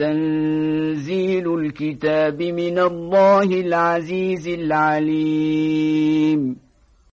تنزيل الكتاب من الله العزيز العليم.